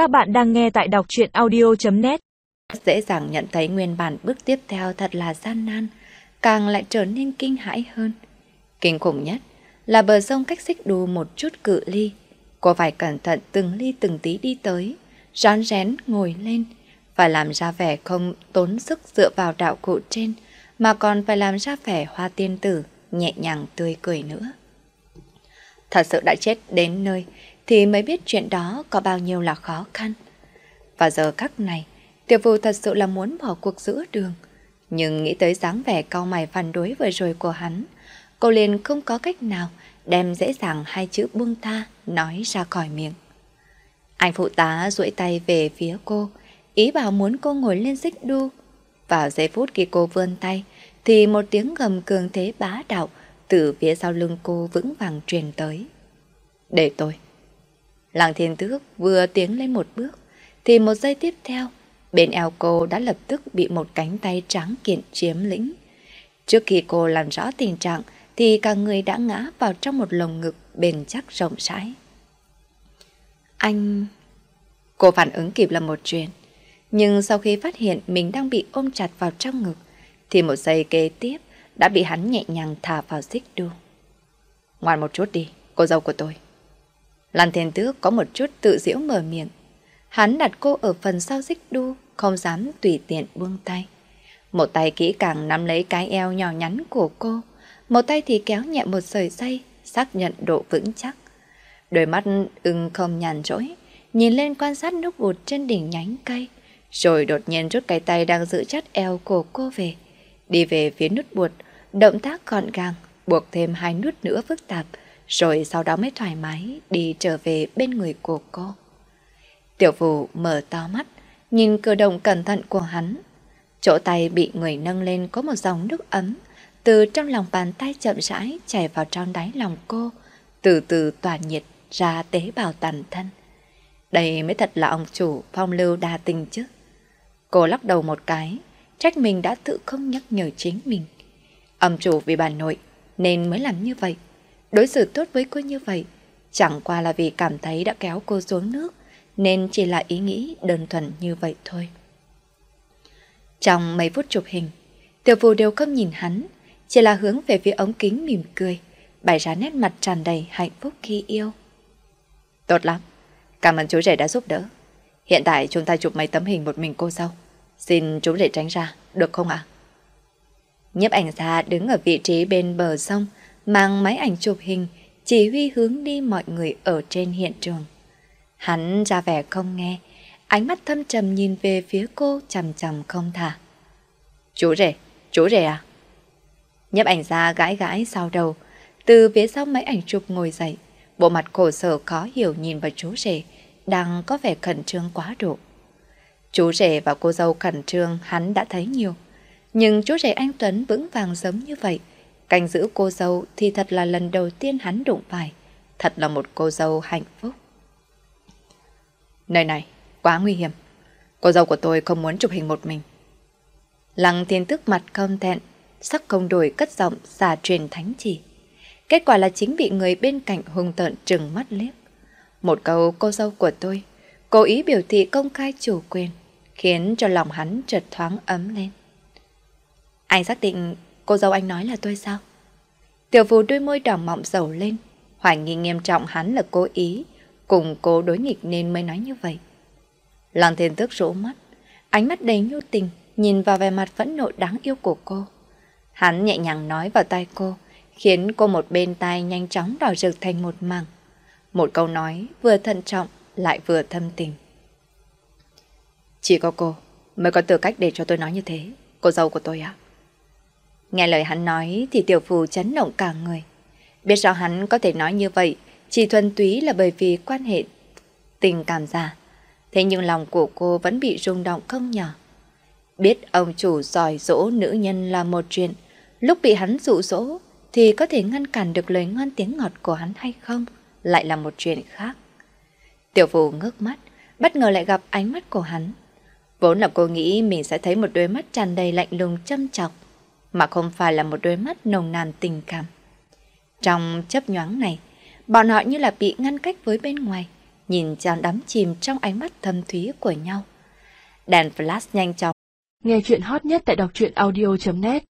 Các bạn đang nghe tại đọc chuyện audio.net Dễ dàng nhận thấy nguyên bản bước tiếp theo thật là gian nan, càng lại trở nên kinh hãi hơn. Kinh khủng nhất là bờ sông cách xích đu một chút cự ly. Cô phải cẩn thận từng ly từng tí đi tới, rón rén ngồi lên, phải làm ra vẻ không tốn sức dựa vào đạo cụ trên, mà còn phải làm ra vẻ hoa tiên tử, nhẹ nhàng tươi cười nữa. Thật sự đã chết đến nơi, thì mới biết chuyện đó có bao nhiêu là khó khăn. Và giờ khắc này, tiểu vụ thật sự là muốn bỏ cuộc giữa đường. Nhưng nghĩ tới dáng vẻ cau mày phản đối vừa rồi của hắn, cô liền không có cách nào đem dễ dàng hai chữ buông tha nói ra khỏi miệng. Anh phụ tá duỗi tay về phía cô, ý bảo muốn cô ngồi lên xích đu. Vào giây phút khi cô vươn tay, thì một tiếng gầm cường thế bá đạo từ phía sau lưng cô vững vàng truyền tới. Để tôi. Lăng thiên tước vừa tiến lên một bước, thì một giây tiếp theo, bên eo cô đã lập tức bị một cánh tay trắng kiện chiếm lĩnh. Trước khi cô làm rõ tình trạng, thì cả người đã ngã vào trong một lồng ngực bền chắc rộng rãi. Anh... Cô phản ứng kịp là một chuyện, nhưng sau khi phát hiện mình đang bị ôm chặt vào trong ngực, thì một giây kế tiếp đã bị hắn nhẹ nhàng thả vào xích đu. Ngoan một chút đi, cô dâu của tôi. Lan Thiên Tước có một chút tự diễu mở miệng. Hắn đặt cô ở phần sau xích đu, không dám tùy tiện buông tay. Một tay kỹ càng nắm lấy cái eo nhỏ nhắn của cô, một tay thì kéo nhẹ một sợi dây, xác nhận độ vững chắc. Đôi mắt ưng không nhàn rỗi, nhìn lên quan sát nút bụt trên đỉnh nhánh cây, rồi đột nhiên rút cái tay đang giữ chặt eo của cô về. Đi về phía nút bụt, động tác gọn gàng, buộc thêm hai nút nữa phức tạp, rồi sau đó mới thoải mái đi trở về bên người của cô. Tiểu vụ mở to mắt, nhìn cử động cẩn thận của hắn. Chỗ tay bị người nâng lên có một dòng nước ấm, từ trong lòng bàn tay chậm rãi chảy vào trong đáy lòng cô, từ từ tỏa nhiệt ra tế bào tàn thân. Đây mới thật là ông chủ phong lưu đa tình chứ. Cô lắc đầu một cái, trách mình đã tự không nhắc nhở chính mình. Ông chủ vì bà nội nên mới làm như vậy. Đối xử tốt với cô như vậy, chẳng qua là vì cảm thấy đã kéo cô xuống nước, nên chỉ là ý nghĩ đơn thuần như vậy thôi. Trong mấy phút chụp hình, tiểu phù đều không nhìn hắn, chỉ là hướng về phía ống kính mỉm cười, bày ra nét mặt tràn đầy hạnh phúc khi yêu. Tốt lắm, cảm ơn chú rể đã giúp đỡ. Hiện tại chúng ta chụp mấy tấm hình một mình cô sau, Xin chú rể tránh ra, được không ạ? Nhấp ảnh ra đứng ở vị trí bên bờ sông, mang máy ảnh chụp hình, chỉ huy hướng đi mọi người ở trên hiện trường. Hắn ra vẻ không nghe, ánh mắt thâm trầm nhìn về phía cô chầm chầm không thả. Chú rể, chú rể à? Nhấp ảnh ra gãi gãi sau đầu, từ phía sau máy ảnh chụp ngồi dậy, bộ mặt khổ sở khó hiểu nhìn vào chú rể, đang có vẻ khẩn trương quá độ. Chú rể và cô dâu khẩn trương hắn đã thấy nhiều, nhưng chú rể anh Tuấn vững vàng giống như vậy, Canh giữ cô dâu thì thật là lần đầu tiên hắn đụng phải. Thật là một cô dâu hạnh phúc. Nơi này, quá nguy hiểm. Cô dâu của tôi không muốn chụp hình một mình. Lăng thiên tức mặt không thẹn, sắc không đổi cất giọng xà truyền thánh chỉ. Kết quả là chính bị người bên cạnh hung tợn trừng mắt liếc. Một câu cô dâu của tôi, cố ý biểu thị công khai chủ quyền, khiến cho lòng hắn chợt thoáng ấm lên. Anh xác định Cô dâu anh nói là tôi sao? Tiểu phù đôi môi đỏ mọng dầu lên, hoài nghi nghiêm trọng hắn là cố ý, cùng cô đối nghịch nên mới nói như vậy. Lăng thiên tước rũ mắt, ánh mắt đầy nhu tình, nhìn vào vẻ mặt phẫn nộ đáng yêu của cô. Hắn nhẹ nhàng nói vào tai cô, khiến cô một bên tai nhanh chóng đỏ rực thành một mảng. Một câu nói vừa thận trọng lại vừa thâm tình. Chỉ có cô mới có tư cách để cho tôi nói như thế, cô dâu của tôi ạ. Nghe lời hắn nói thì tiểu phù chấn động cả người. Biết rõ hắn có thể nói như vậy chỉ thuần túy là bởi vì quan hệ tình cảm già. Thế nhưng lòng của cô vẫn bị rung động không nhỏ. Biết ông chủ giỏi dỗ nữ nhân là một chuyện, lúc bị hắn dụ dỗ thì có thể ngăn cản được lời ngon tiếng ngọt của hắn hay không lại là một chuyện khác. Tiểu phù ngước mắt, bất ngờ lại gặp ánh mắt của hắn. Vốn là cô nghĩ mình sẽ thấy một đôi mắt tràn đầy lạnh lùng châm chọc mà không phải là một đôi mắt nồng nàn tình cảm. Trong chấp nhoáng này, bọn họ như là bị ngăn cách với bên ngoài, nhìn chàng đắm chìm trong ánh mắt thâm thúy của nhau. Đèn flash nhanh chóng. Nghe chuyện hot nhất tại đọc truyện audio.net